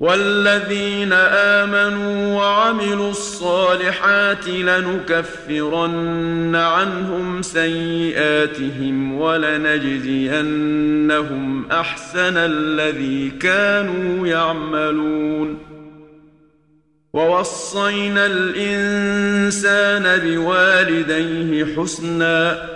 والذين آمنوا وعملوا الصالحات لنكفرن عنهم سيئاتهم ولنجزينهم أحسن الذي كانوا يعملون. ووصينا الإنسان بوالديه حسناً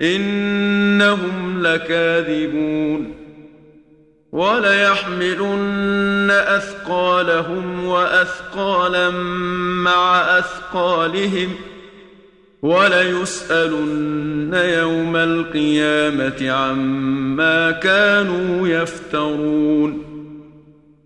إنهم لكاذبون وليحملن أثقالهم وأثقالا مع أثقالهم وليسألن يوم القيامة عما كانوا يفترون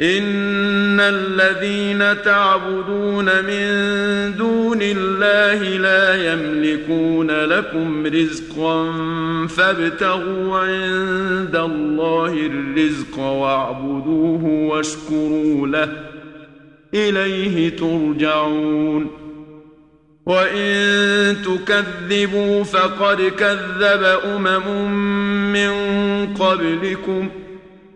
ان الذين تعبدون من دون الله لا يملكون لكم رزقا فابتغوا عند الله الرزق واعبدوه واشكروا له اليه ترجعون وان تكذبوا فقد كذب امم من قبلكم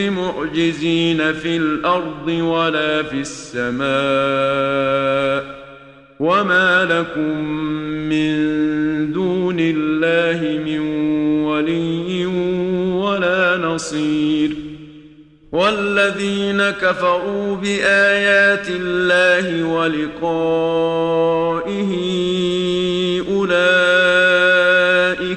بمعجزين في الأرض ولا في السماء وما لكم من دون الله من ولي ولا نصير والذين كفروا بآيات الله ولقائه أولئك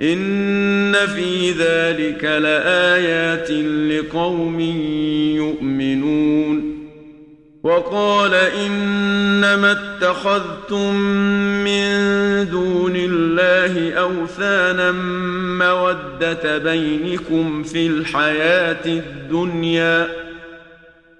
ان في ذلك لايات لقوم يؤمنون وقال انما اتخذتم من دون الله اوثانا موده بينكم في الحياة الدنيا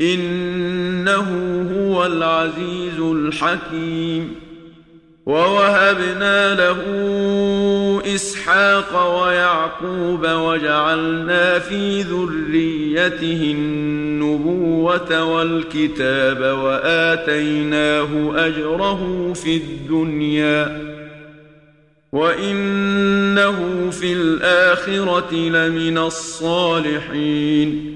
إنه هو العزيز الحكيم. ووهبنا له إسحاق ويعقوب وجعلنا في ذريته النبوة والكتاب وآتيناه أجره في الدنيا. وإنه في الآخرة لمن الصالحين.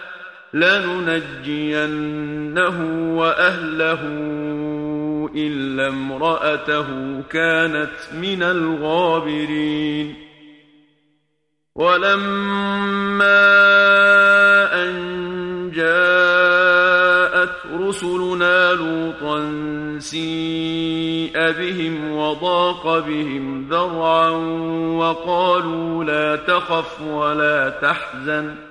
لننجينه وأهله إلا امرأته كانت من الغابرين. ولما أن جاءت رسلنا لوطا سيء بهم وضاق بهم ذرعا وقالوا لا تخف ولا تحزن.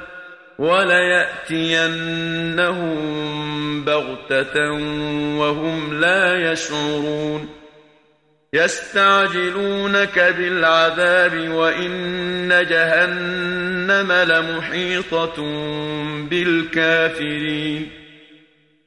وليأتينهم بغتة وهم لا يشعرون. يستعجلونك بالعذاب وإن جهنم لمحيطة بالكافرين.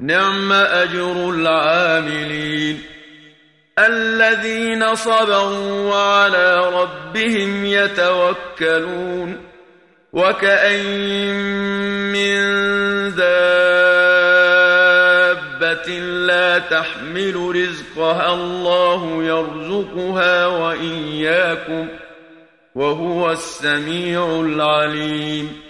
نعم أجر العاملين الذين صبروا وعلى ربهم يتوكلون وكأين من دابة لا تحمل رزقها الله يرزقها وإياكم وهو السميع العليم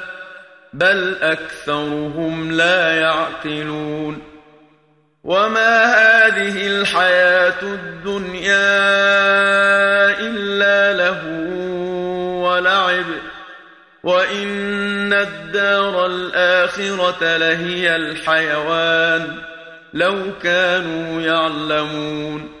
بل أكثرهم لا يعقلون وما هذه الحياة الدنيا إلا له ولعب وإن الدار الآخرة لهي الحيوان لو كانوا يعلمون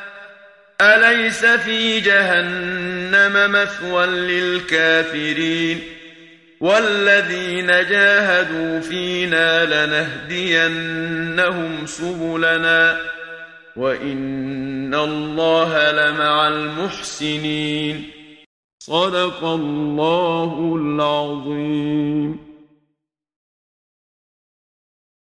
أليس في جهنم مثوى للكافرين والذين جاهدوا فينا لنهدينهم سبلنا وإن الله لمع المحسنين. صدق الله العظيم.